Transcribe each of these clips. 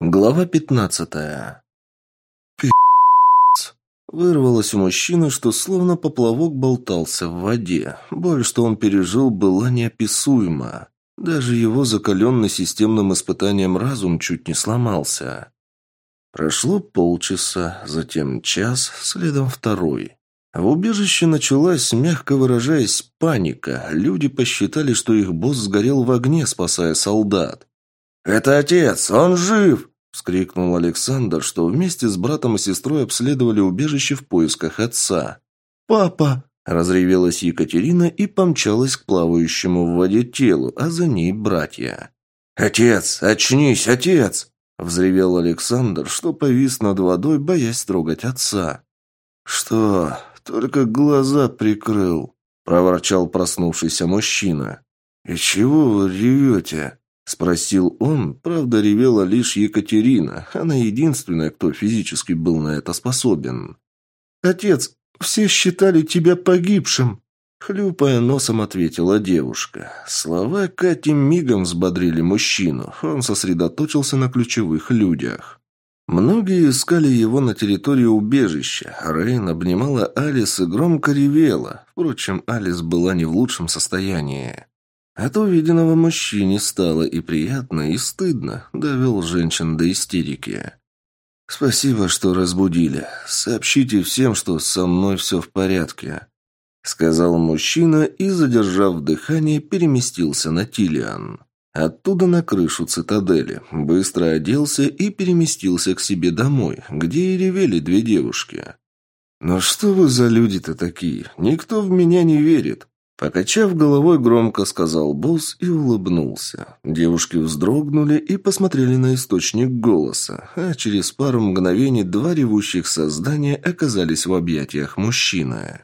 Глава пятнадцатая. Пи***ц. Вырвалось у мужчины, что словно поплавок болтался в воде. Боль, что он пережил, была неописуема. Даже его закаленный системным испытанием разум чуть не сломался. Прошло полчаса, затем час, следом второй. В убежище началась, мягко выражаясь, паника. Люди посчитали, что их босс сгорел в огне, спасая солдат. «Это отец! Он жив!» – вскрикнул Александр, что вместе с братом и сестрой обследовали убежище в поисках отца. «Папа!» – разревелась Екатерина и помчалась к плавающему в воде телу, а за ней братья. «Отец! Очнись, отец!» – взревел Александр, что повис над водой, боясь трогать отца. «Что? Только глаза прикрыл», – проворчал проснувшийся мужчина. «И чего вы ревете?» Спросил он, правда, ревела лишь Екатерина. Она единственная, кто физически был на это способен. «Отец, все считали тебя погибшим!» Хлюпая носом, ответила девушка. Слова Кати мигом взбодрили мужчину. Он сосредоточился на ключевых людях. Многие искали его на территории убежища. Рейн обнимала Алис и громко ревела. Впрочем, Алис была не в лучшем состоянии. От увиденного мужчине стало и приятно, и стыдно, довел женщин до истерики. «Спасибо, что разбудили. Сообщите всем, что со мной все в порядке», — сказал мужчина и, задержав дыхание, переместился на Тилиан. Оттуда на крышу цитадели, быстро оделся и переместился к себе домой, где и ревели две девушки. «Но что вы за люди-то такие? Никто в меня не верит. Покачав головой, громко сказал босс и улыбнулся. Девушки вздрогнули и посмотрели на источник голоса, а через пару мгновений два ревущих создания оказались в объятиях мужчины.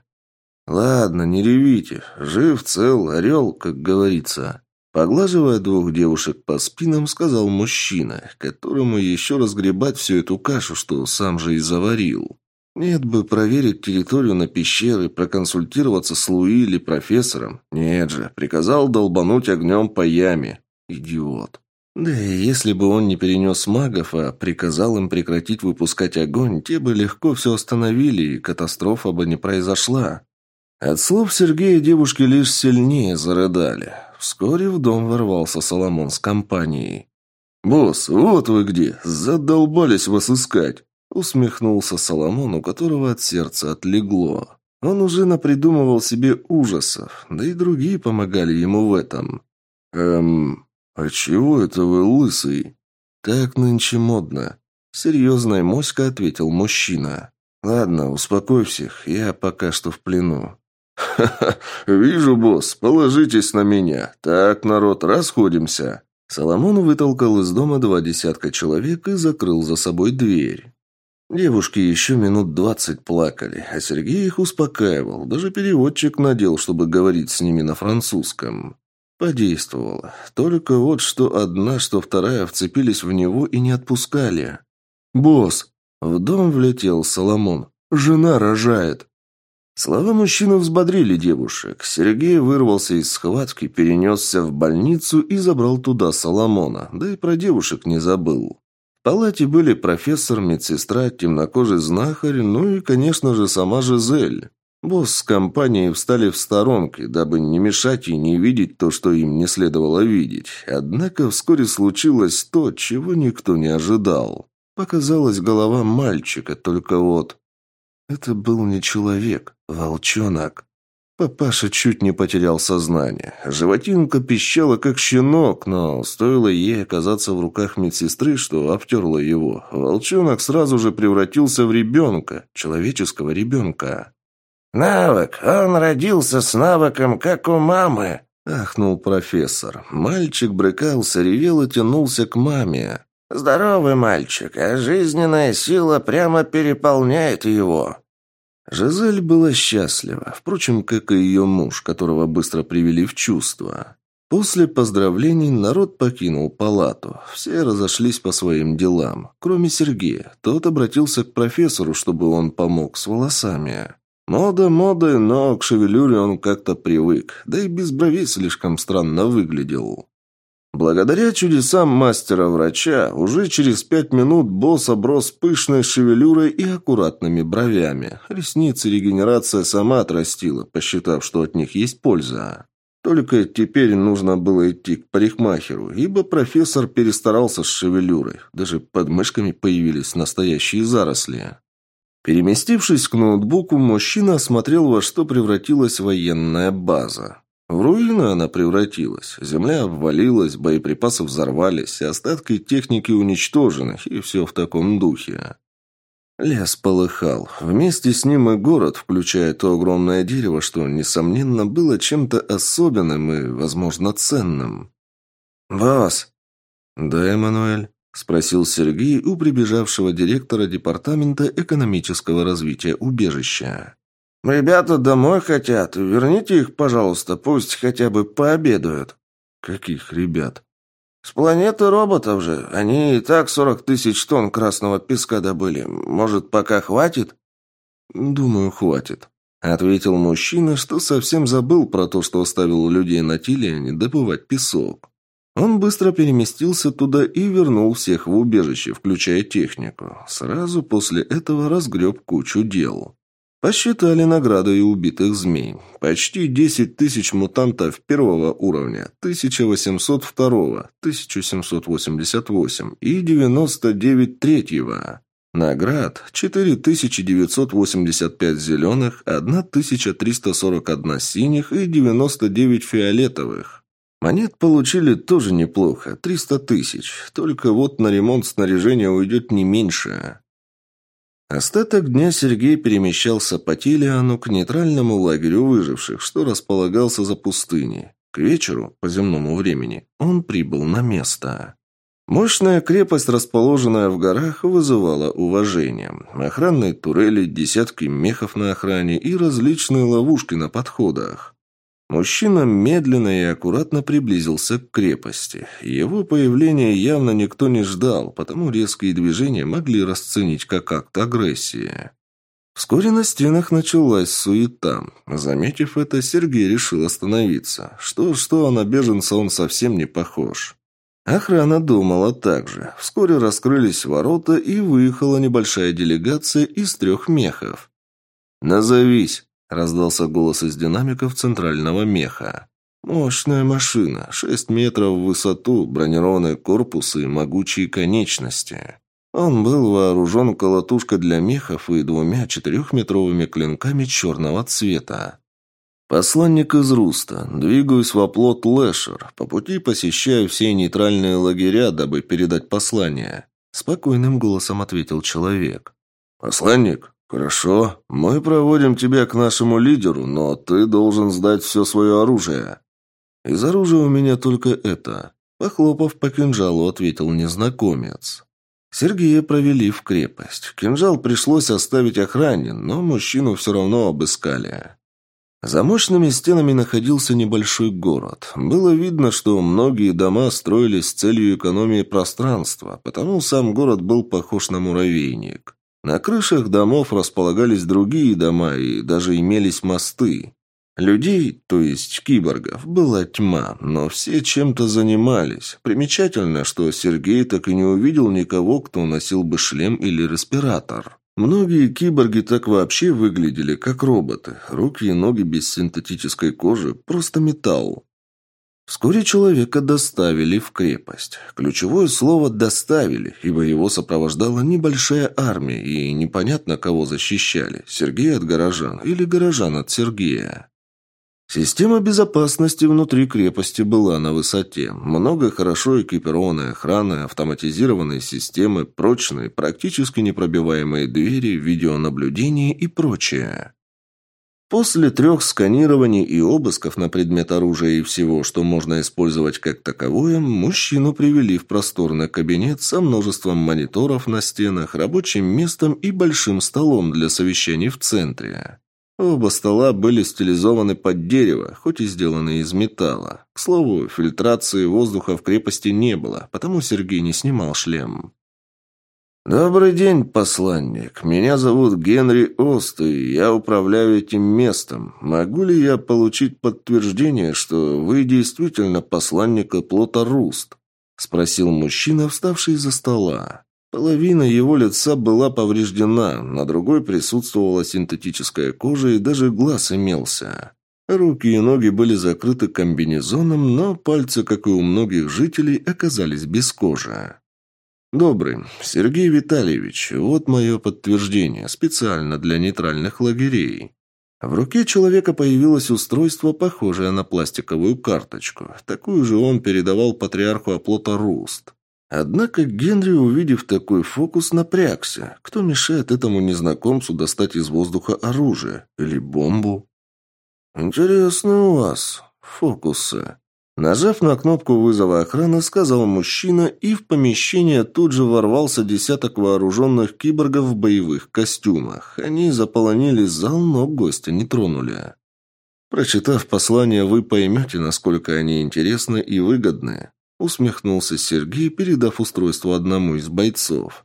«Ладно, не ревите. Жив, цел, орел, как говорится». Поглаживая двух девушек по спинам, сказал мужчина, которому еще разгребать всю эту кашу, что сам же и заварил. Нет бы проверить территорию на пещеры, проконсультироваться с Луи или профессором. Нет же, приказал долбануть огнем по яме. Идиот. Да и если бы он не перенес магов, а приказал им прекратить выпускать огонь, те бы легко все остановили, и катастрофа бы не произошла. От слов Сергея девушки лишь сильнее зарыдали. Вскоре в дом ворвался Соломон с компанией. «Босс, вот вы где! Задолбались вас искать!» Усмехнулся Соломон, у которого от сердца отлегло. Он уже напридумывал себе ужасов, да и другие помогали ему в этом. «Эм, а чего это вы лысый?» «Так нынче модно», — серьезная моська ответил мужчина. «Ладно, успокой всех, я пока что в плену». «Ха-ха, вижу, босс, положитесь на меня. Так, народ, расходимся». Соломон вытолкал из дома два десятка человек и закрыл за собой дверь. Девушки еще минут двадцать плакали, а Сергей их успокаивал. Даже переводчик надел, чтобы говорить с ними на французском. Подействовало. Только вот что одна, что вторая вцепились в него и не отпускали. «Босс!» В дом влетел Соломон. «Жена рожает!» Слова мужчины взбодрили девушек. Сергей вырвался из схватки, перенесся в больницу и забрал туда Соломона. Да и про девушек не забыл палате были профессор, медсестра, темнокожий знахарь, ну и, конечно же, сама Жизель. Босс с компанией встали в сторонке, дабы не мешать и не видеть то, что им не следовало видеть. Однако вскоре случилось то, чего никто не ожидал. Показалась голова мальчика, только вот... Это был не человек, волчонок. Папаша чуть не потерял сознание. Животинка пищала, как щенок, но стоило ей оказаться в руках медсестры, что обтерла его. Волчонок сразу же превратился в ребенка, человеческого ребенка. «Навык! Он родился с навыком, как у мамы!» – ахнул профессор. Мальчик брыкался, ревел и тянулся к маме. «Здоровый мальчик, а жизненная сила прямо переполняет его!» Жизель была счастлива, впрочем, как и ее муж, которого быстро привели в чувство. После поздравлений народ покинул палату. Все разошлись по своим делам, кроме Сергея. Тот обратился к профессору, чтобы он помог с волосами. Мода моды, но к шевелюре он как-то привык, да и без бровей слишком странно выглядел. Благодаря чудесам мастера-врача, уже через пять минут босс оброс пышной шевелюрой и аккуратными бровями. Ресницы регенерация сама отрастила, посчитав, что от них есть польза. Только теперь нужно было идти к парикмахеру, ибо профессор перестарался с шевелюрой. Даже под мышками появились настоящие заросли. Переместившись к ноутбуку, мужчина осмотрел, во что превратилась военная база. В руины она превратилась. Земля обвалилась, боеприпасы взорвались, остатки техники уничтожены, и все в таком духе. Лес полыхал. Вместе с ним и город, включая то огромное дерево, что, несомненно, было чем-то особенным и, возможно, ценным. «Босс!» «Да, Эммануэль?» – спросил Сергей у прибежавшего директора Департамента экономического развития убежища. «Ребята домой хотят. Верните их, пожалуйста, пусть хотя бы пообедают». «Каких ребят?» «С планеты роботов же. Они и так сорок тысяч тонн красного песка добыли. Может, пока хватит?» «Думаю, хватит», — ответил мужчина, что совсем забыл про то, что оставил людей на Тилиане добывать песок. Он быстро переместился туда и вернул всех в убежище, включая технику. Сразу после этого разгреб кучу дел. Посчитали награды и убитых змей. Почти 10 тысяч мутантов первого уровня, 1802, 1788 и 99 третьего. Наград 4985 зеленых, 1341 синих и 99 фиолетовых. Монет получили тоже неплохо, 300 тысяч. Только вот на ремонт снаряжения уйдет не меньше. Остаток дня Сергей перемещался по Телиану к нейтральному лагерю выживших, что располагался за пустыней. К вечеру, по земному времени, он прибыл на место. Мощная крепость, расположенная в горах, вызывала уважение. Охранные турели, десятки мехов на охране и различные ловушки на подходах. Мужчина медленно и аккуратно приблизился к крепости. Его появление явно никто не ждал, потому резкие движения могли расценить как акт агрессии. Вскоре на стенах началась суета. Заметив это, Сергей решил остановиться. Что-что, а на беженца он совсем не похож. Охрана думала так же. Вскоре раскрылись ворота, и выехала небольшая делегация из трех мехов. «Назовись», Раздался голос из динамиков центрального меха. Мощная машина, 6 метров в высоту, бронированный корпус и могучие конечности. Он был вооружен колотушкой для мехов и двумя четырехметровыми клинками черного цвета. «Посланник из Руста. Двигаюсь в оплот Лэшер. По пути посещаю все нейтральные лагеря, дабы передать послание», – спокойным голосом ответил человек. «Посланник? «Хорошо. Мы проводим тебя к нашему лидеру, но ты должен сдать все свое оружие». «Из оружия у меня только это», — похлопав по кинжалу, ответил незнакомец. Сергея провели в крепость. Кинжал пришлось оставить охране, но мужчину все равно обыскали. За мощными стенами находился небольшой город. Было видно, что многие дома строились с целью экономии пространства, потому сам город был похож на муравейник. На крышах домов располагались другие дома и даже имелись мосты. Людей, то есть киборгов, была тьма, но все чем-то занимались. Примечательно, что Сергей так и не увидел никого, кто носил бы шлем или респиратор. Многие киборги так вообще выглядели, как роботы. Руки и ноги без синтетической кожи, просто металл. Вскоре человека доставили в крепость. Ключевое слово «доставили», ибо его сопровождала небольшая армия, и непонятно, кого защищали – Сергея от горожан или горожан от Сергея. Система безопасности внутри крепости была на высоте. Много хорошо экипированной охраны, автоматизированные системы, прочные, практически непробиваемые двери, видеонаблюдение и прочее. После трех сканирований и обысков на предмет оружия и всего, что можно использовать как таковое, мужчину привели в просторный кабинет со множеством мониторов на стенах, рабочим местом и большим столом для совещаний в центре. Оба стола были стилизованы под дерево, хоть и сделаны из металла. К слову, фильтрации воздуха в крепости не было, потому Сергей не снимал шлем. «Добрый день, посланник. Меня зовут Генри Ост, и я управляю этим местом. Могу ли я получить подтверждение, что вы действительно посланник оплота Руст?» – спросил мужчина, вставший из-за стола. Половина его лица была повреждена, на другой присутствовала синтетическая кожа и даже глаз имелся. Руки и ноги были закрыты комбинезоном, но пальцы, как и у многих жителей, оказались без кожи. «Добрый. Сергей Витальевич, вот мое подтверждение, специально для нейтральных лагерей». В руке человека появилось устройство, похожее на пластиковую карточку. Такую же он передавал патриарху оплота Руст. Однако Генри, увидев такой фокус, напрягся. Кто мешает этому незнакомцу достать из воздуха оружие? Или бомбу? «Интересно у вас фокусы», Нажав на кнопку вызова охраны, сказал мужчина, и в помещение тут же ворвался десяток вооруженных киборгов в боевых костюмах. Они заполонили зал, но гостя не тронули. Прочитав послание, вы поймете, насколько они интересны и выгодны. Усмехнулся Сергей, передав устройство одному из бойцов.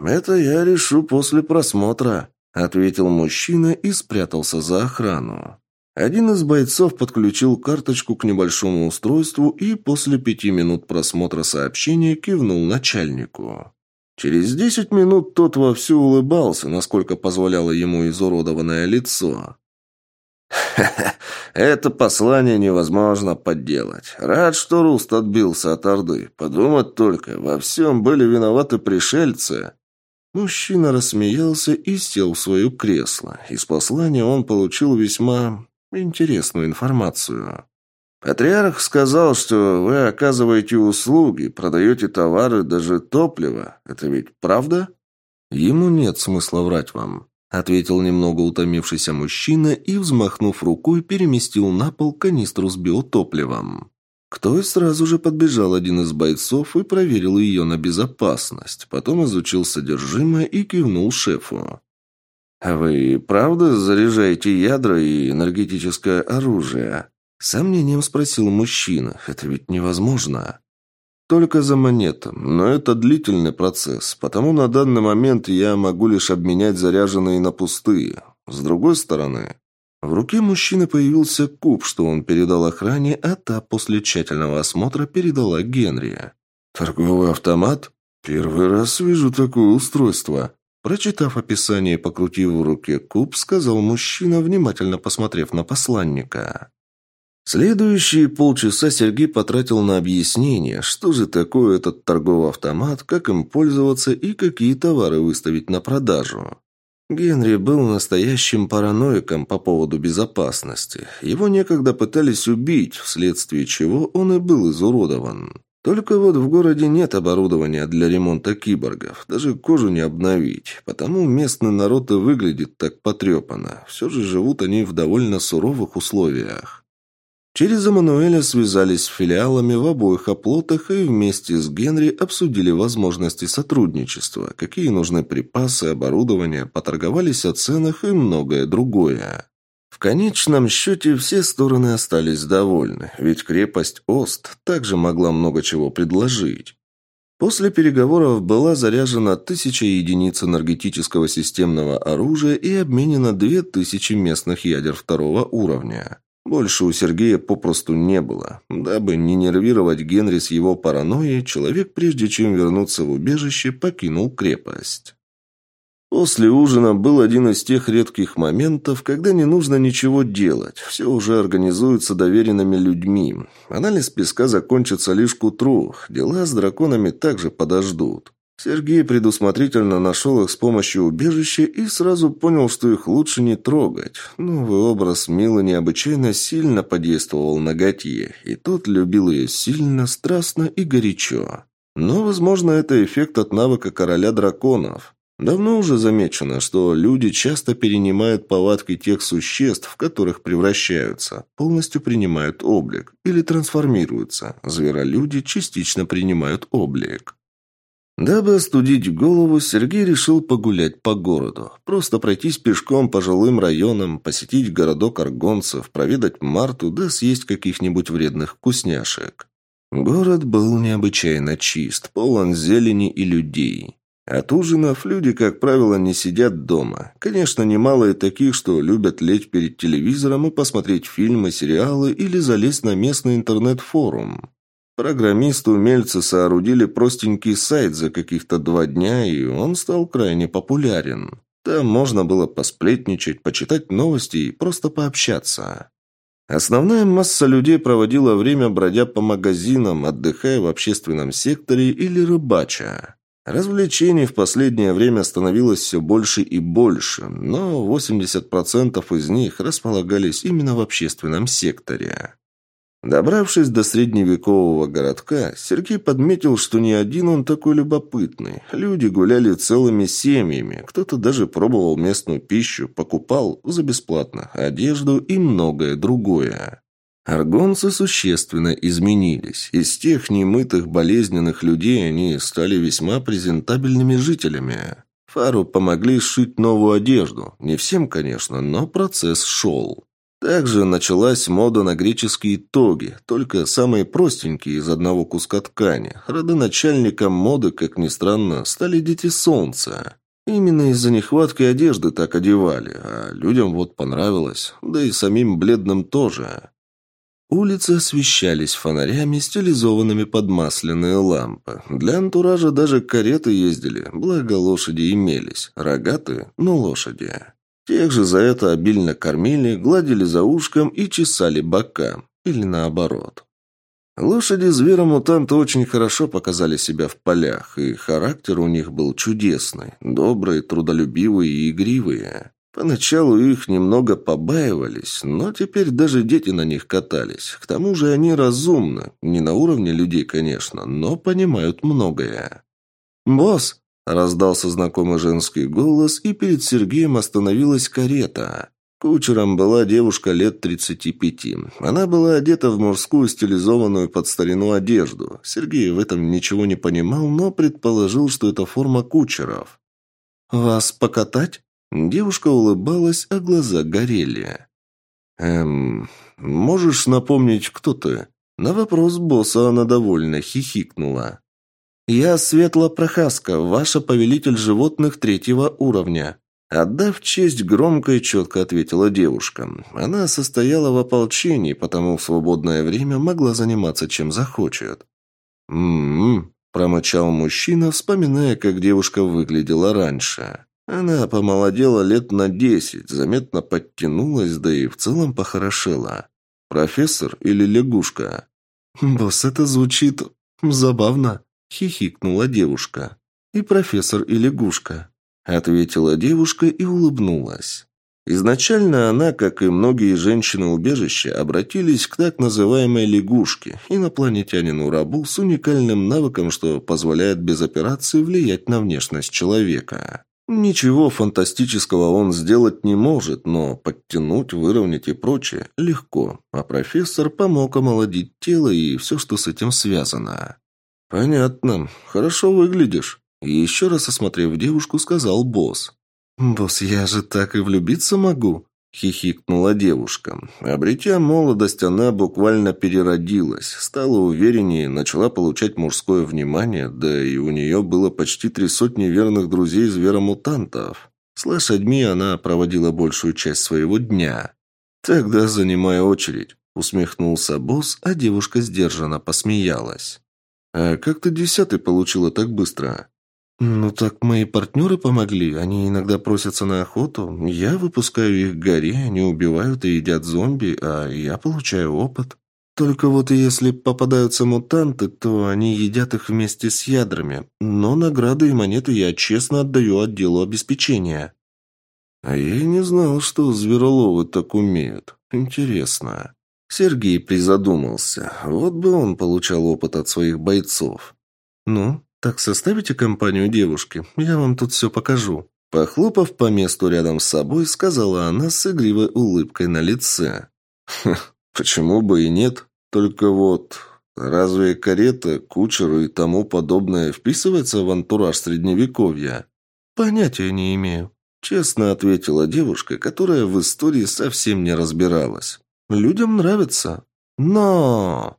«Это я решу после просмотра», — ответил мужчина и спрятался за охрану. Один из бойцов подключил карточку к небольшому устройству и после пяти минут просмотра сообщения кивнул начальнику. Через десять минут тот вовсю улыбался, насколько позволяло ему изуродованное лицо. «Ха-ха, это послание невозможно подделать. Рад, что Руст отбился от Орды. Подумать только, во всем были виноваты пришельцы». Мужчина рассмеялся и сел в свое кресло. Из послания он получил весьма интересную информацию. Патриарх сказал, что вы оказываете услуги, продаете товары, даже топливо. Это ведь правда? Ему нет смысла врать вам, ответил немного утомившийся мужчина и, взмахнув рукой, переместил на пол канистру с биотопливом. К той сразу же подбежал один из бойцов и проверил ее на безопасность. Потом изучил содержимое и кивнул шефу. «А вы правда заряжаете ядра и энергетическое оружие?» Сомнением спросил мужчина. «Это ведь невозможно». «Только за монетом, но это длительный процесс, потому на данный момент я могу лишь обменять заряженные на пустые. С другой стороны...» В руке мужчины появился куб, что он передал охране, а та после тщательного осмотра передала Генри. «Торговый автомат? Первый раз вижу такое устройство», Прочитав описание и покрутив в руке куб, сказал мужчина, внимательно посмотрев на посланника. Следующие полчаса Сергей потратил на объяснение, что же такое этот торговый автомат, как им пользоваться и какие товары выставить на продажу. Генри был настоящим параноиком по поводу безопасности. Его некогда пытались убить, вследствие чего он и был изуродован. Только вот в городе нет оборудования для ремонта киборгов, даже кожу не обновить, потому местный народ и выглядит так потрепанно. Все же живут они в довольно суровых условиях. Через Эммануэля связались с филиалами в обоих оплотах и вместе с Генри обсудили возможности сотрудничества, какие нужны припасы, оборудование, поторговались о ценах и многое другое. В конечном счете все стороны остались довольны, ведь крепость Ост также могла много чего предложить. После переговоров была заряжена тысяча единиц энергетического системного оружия и обменено две тысячи местных ядер второго уровня. Больше у Сергея попросту не было. Дабы не нервировать Генри с его паранойей, человек, прежде чем вернуться в убежище, покинул крепость. После ужина был один из тех редких моментов, когда не нужно ничего делать, все уже организуется доверенными людьми. Анализ песка закончится лишь к утру, дела с драконами также подождут. Сергей предусмотрительно нашел их с помощью убежища и сразу понял, что их лучше не трогать. Новый образ Милы необычайно сильно подействовал на Готье, и тот любил ее сильно, страстно и горячо. Но, возможно, это эффект от навыка короля драконов. Давно уже замечено, что люди часто перенимают повадки тех существ, в которых превращаются, полностью принимают облик или трансформируются. Зверолюди частично принимают облик. Дабы остудить голову, Сергей решил погулять по городу. Просто пройтись пешком по жилым районам, посетить городок аргонцев, проведать Марту, да съесть каких-нибудь вредных вкусняшек. Город был необычайно чист, полон зелени и людей. От ужинов люди, как правило, не сидят дома. Конечно, немало и таких, что любят лечь перед телевизором и посмотреть фильмы, сериалы или залезть на местный интернет-форум. Программисты-умельцы соорудили простенький сайт за каких-то два дня, и он стал крайне популярен. Там можно было посплетничать, почитать новости и просто пообщаться. Основная масса людей проводила время, бродя по магазинам, отдыхая в общественном секторе или рыбача. Развлечений в последнее время становилось все больше и больше, но 80% из них располагались именно в общественном секторе. Добравшись до средневекового городка, Сергей подметил, что не один он такой любопытный. Люди гуляли целыми семьями, кто-то даже пробовал местную пищу, покупал за бесплатно одежду и многое другое. Аргонцы существенно изменились. Из тех немытых болезненных людей они стали весьма презентабельными жителями. Фару помогли сшить новую одежду. Не всем, конечно, но процесс шел. Также началась мода на греческие тоги, только самые простенькие из одного куска ткани. Родоначальником моды, как ни странно, стали дети солнца. Именно из-за нехватки одежды так одевали, а людям вот понравилось, да и самим бледным тоже. Улицы освещались фонарями, стилизованными под масляные лампы. Для антуража даже кареты ездили, благо лошади имелись. Рогатые, но лошади. Тех же за это обильно кормили, гладили за ушком и чесали бока. Или наоборот. Лошади звера-мутанта очень хорошо показали себя в полях, и характер у них был чудесный. Добрые, трудолюбивые и игривые. Поначалу их немного побаивались, но теперь даже дети на них катались. К тому же они разумны. Не на уровне людей, конечно, но понимают многое. «Босс!» – раздался знакомый женский голос, и перед Сергеем остановилась карета. Кучером была девушка лет 35. Она была одета в мужскую стилизованную под старину одежду. Сергей в этом ничего не понимал, но предположил, что это форма кучеров. «Вас покатать?» Девушка улыбалась, а глаза горели. «Эм, можешь напомнить, кто ты?» На вопрос босса она довольно хихикнула. «Я Светла Прохаска, ваша повелитель животных третьего уровня». Отдав честь, громко и четко ответила девушка. Она состояла в ополчении, потому в свободное время могла заниматься чем захочет. «М-м-м», промычал мужчина, вспоминая, как девушка выглядела раньше. Она помолодела лет на десять, заметно подтянулась, да и в целом похорошела. Профессор или лягушка? «Босс, это звучит забавно», — хихикнула девушка. «И профессор, и лягушка», — ответила девушка и улыбнулась. Изначально она, как и многие женщины убежища, обратились к так называемой лягушке, инопланетянину-рабу с уникальным навыком, что позволяет без операции влиять на внешность человека. Ничего фантастического он сделать не может, но подтянуть, выровнять и прочее легко, а профессор помог омолодить тело и все, что с этим связано. «Понятно. Хорошо выглядишь». Еще раз осмотрев девушку, сказал босс. «Босс, я же так и влюбиться могу», – хихикнула девушка. Обретя молодость, она буквально переродилась, стала увереннее, начала получать мужское внимание, да и у нее было почти три сотни верных друзей зверомутантов. С лошадьми она проводила большую часть своего дня. «Тогда занимай очередь», – усмехнулся босс, а девушка сдержанно посмеялась. «А как ты десятый получила так быстро?» «Ну так мои партнеры помогли. Они иногда просятся на охоту. Я выпускаю их к горе, они убивают и едят зомби, а я получаю опыт. Только вот если попадаются мутанты, то они едят их вместе с ядрами. Но награды и монеты я честно отдаю отделу обеспечения». «А я и не знал, что звероловы так умеют. Интересно». Сергей призадумался. Вот бы он получал опыт от своих бойцов. «Ну, «Так составите компанию девушки, я вам тут все покажу». Похлопав по месту рядом с собой, сказала она с игривой улыбкой на лице. «Хм, почему бы и нет? Только вот, разве карета, кучер и тому подобное вписывается в антураж Средневековья?» «Понятия не имею», – честно ответила девушка, которая в истории совсем не разбиралась. «Людям нравится. Но...»